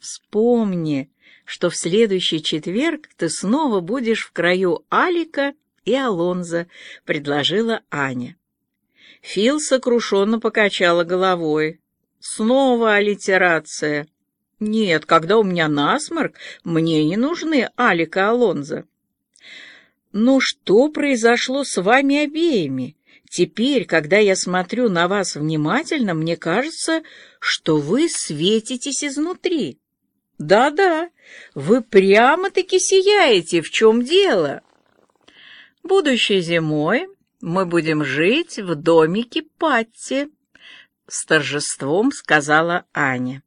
Вспомни, что в следующий четверг ты снова будешь в краю Алика и Алонза, предложила Аня. Фил сокрушенно покачала головой. Снова аллитерация. Нет, когда у меня насморк, мне не нужны Алика и Алонза. Ну что произошло с вами обеими? Теперь, когда я смотрю на вас внимательно, мне кажется, что вы светитесь изнутри. Да-да, вы прямо-таки сияете. В чем дело? Будущей зимой мы будем жить в домике Патти, с торжеством сказала Аня.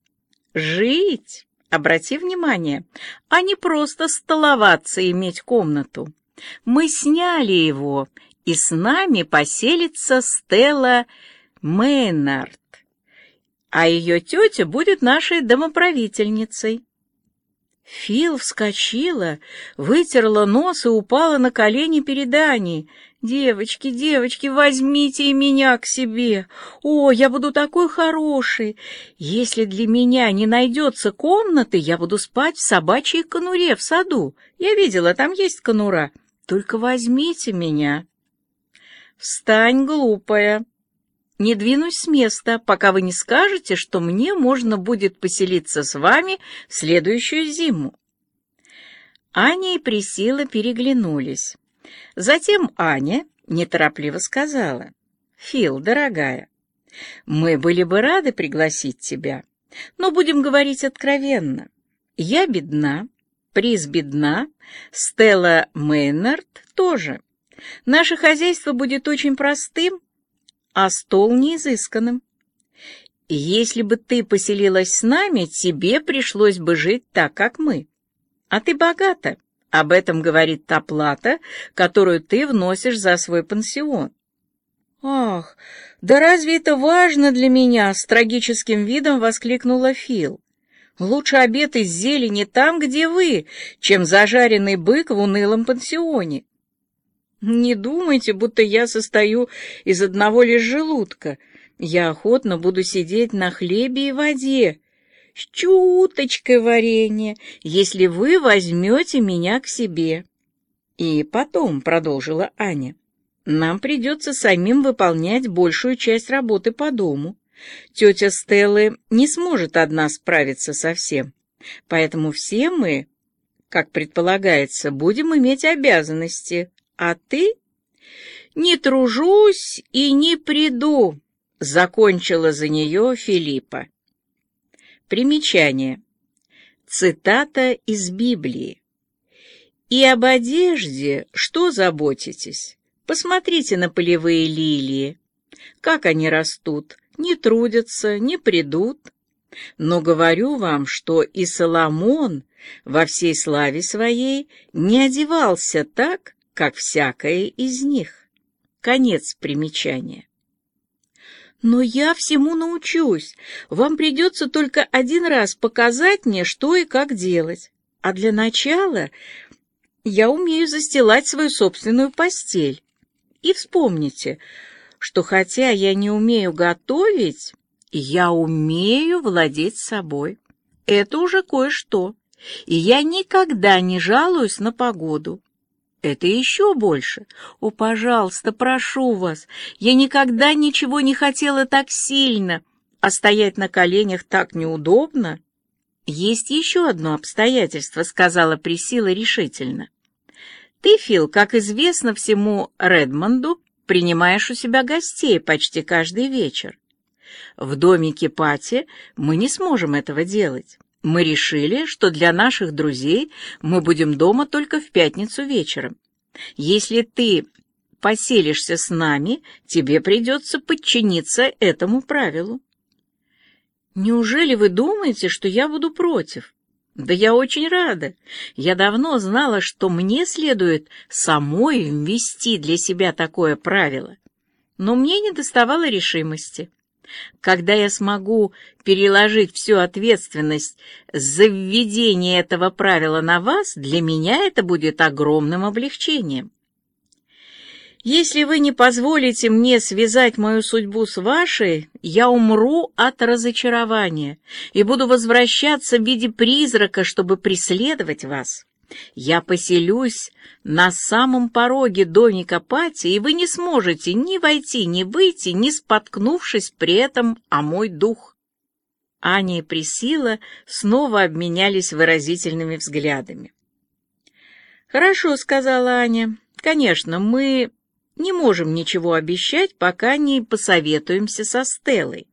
Жить, обрати внимание, а не просто столоваться и иметь комнату. Мы сняли его и с нами поселится Стелла Мейнард, а ее тетя будет нашей домоправительницей. Фил вскочила, вытерла нос и упала на колени перед Аней. «Девочки, девочки, возьмите и меня к себе! О, я буду такой хороший! Если для меня не найдется комнаты, я буду спать в собачьей конуре в саду. Я видела, там есть конура. Только возьмите меня!» «Встань, глупая! Не двинусь с места, пока вы не скажете, что мне можно будет поселиться с вами в следующую зиму». Аня и Присила переглянулись. Затем Аня неторопливо сказала, «Фил, дорогая, мы были бы рады пригласить тебя, но будем говорить откровенно. Я бедна, Приз бедна, Стелла Мейнард тоже. Наше хозяйство будет очень простым, а стол неизысканным. Если бы ты поселилась с нами, тебе пришлось бы жить так, как мы. А ты богата. Об этом говорит та плата, которую ты вносишь за свой пансион. Ах, да разве это важно для меня? С трагическим видом воскликнула Фил. Лучше обед из зелени там, где вы, чем зажаренный бык в унылом пансионе. Не думайте, будто я состою из одного лишь желудка. Я охотно буду сидеть на хлебе и воде, с чуточкой варенья, если вы возьмете меня к себе. И потом, — продолжила Аня, — нам придется самим выполнять большую часть работы по дому. Тетя Стеллы не сможет одна справиться со всем, поэтому все мы, как предполагается, будем иметь обязанности а ты? Не тружусь и не приду, закончила за нее Филиппа. Примечание. Цитата из Библии. И об одежде что заботитесь? Посмотрите на полевые лилии. Как они растут, не трудятся, не придут. Но говорю вам, что и Соломон во всей славе своей не одевался так, как всякое из них. Конец примечания. Но я всему научусь. Вам придется только один раз показать мне, что и как делать. А для начала я умею застилать свою собственную постель. И вспомните, что хотя я не умею готовить, я умею владеть собой. Это уже кое-что. И я никогда не жалуюсь на погоду. Это еще больше. О, пожалуйста, прошу вас, я никогда ничего не хотела так сильно, а стоять на коленях так неудобно. Есть еще одно обстоятельство, сказала Присила решительно. Ты, Фил, как известно всему Редмонду, принимаешь у себя гостей почти каждый вечер. В домике Пати мы не сможем этого делать. Мы решили, что для наших друзей мы будем дома только в пятницу вечером. Если ты поселишься с нами, тебе придется подчиниться этому правилу. Неужели вы думаете, что я буду против? Да я очень рада. Я давно знала, что мне следует самой ввести для себя такое правило. Но мне не доставало решимости. Когда я смогу переложить всю ответственность за введение этого правила на вас, для меня это будет огромным облегчением. Если вы не позволите мне связать мою судьбу с вашей, я умру от разочарования и буду возвращаться в виде призрака, чтобы преследовать вас. Я поселюсь на самом пороге домика Пати, и вы не сможете ни войти, ни выйти, не споткнувшись при этом о мой дух. Аня и Присила снова обменялись выразительными взглядами. «Хорошо», — сказала Аня. «Конечно, мы не можем ничего обещать, пока не посоветуемся со Стеллой.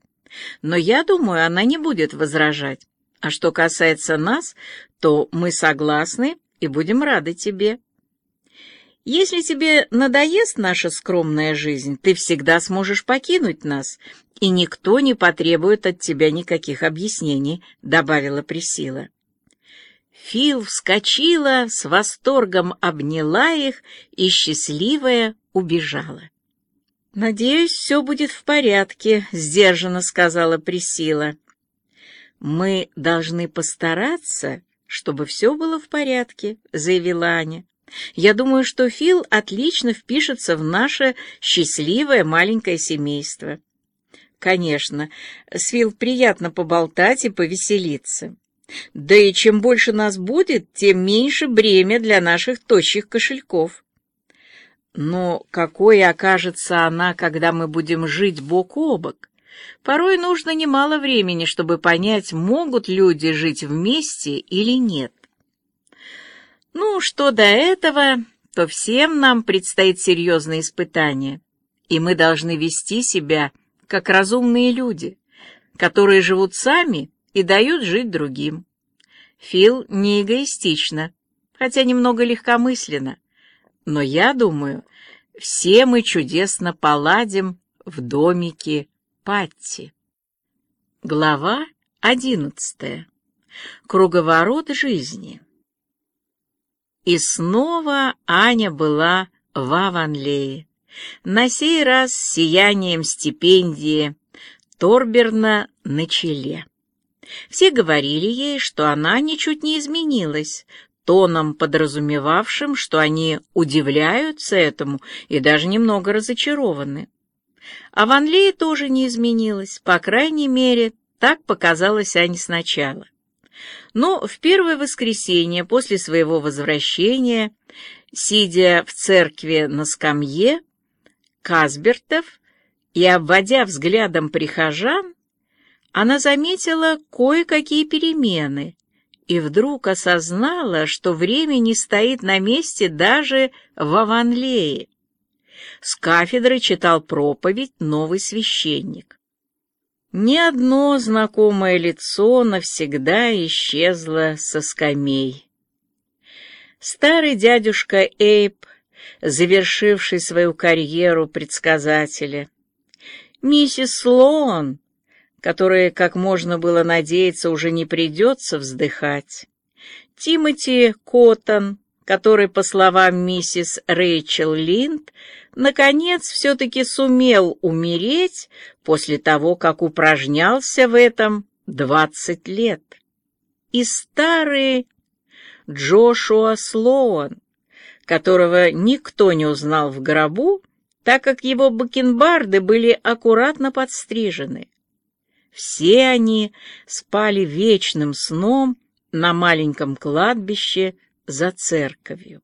Но я думаю, она не будет возражать. А что касается нас, то мы согласны и будем рады тебе. Если тебе надоест наша скромная жизнь, ты всегда сможешь покинуть нас, и никто не потребует от тебя никаких объяснений», — добавила Присила. Фил вскочила, с восторгом обняла их и, счастливая, убежала. «Надеюсь, все будет в порядке», — сдержанно сказала Присила. «Мы должны постараться, чтобы все было в порядке», — заявила Аня. «Я думаю, что Фил отлично впишется в наше счастливое маленькое семейство». «Конечно, с Фил приятно поболтать и повеселиться». Да и чем больше нас будет, тем меньше бремя для наших тощих кошельков. Но какой окажется она, когда мы будем жить бок о бок? Порой нужно немало времени, чтобы понять, могут люди жить вместе или нет. Ну, что до этого, то всем нам предстоит серьезное испытание, и мы должны вести себя как разумные люди, которые живут сами и дают жить другим. Фил не эгоистично, хотя немного легкомысленно, но я думаю, все мы чудесно поладим в домике Патти. Глава одиннадцатая. Круговорот жизни. И снова Аня была в Аванлее, на сей раз с сиянием стипендии Торберна на челе. Все говорили ей, что она ничуть не изменилась, тоном подразумевавшим, что они удивляются этому и даже немного разочарованы. А Ван Лей тоже не изменилась, по крайней мере, так показалось Ане сначала. Но в первое воскресенье после своего возвращения, сидя в церкви на скамье, Казбертов и обводя взглядом прихожан, она заметила кое-какие перемены и вдруг осознала, что время не стоит на месте даже в Аванлее. С кафедры читал проповедь новый священник. Ни одно знакомое лицо навсегда исчезло со скамей. Старый дядюшка Эйп, завершивший свою карьеру предсказателя, миссис Слоан, которой, как можно было надеяться, уже не придется вздыхать. Тимоти Коттон, который, по словам миссис Рэйчел Линд, наконец все-таки сумел умереть после того, как упражнялся в этом двадцать лет. И старый Джошуа Слоан, которого никто не узнал в гробу, так как его бакенбарды были аккуратно подстрижены. Все они спали вечным сном на маленьком кладбище за церковью.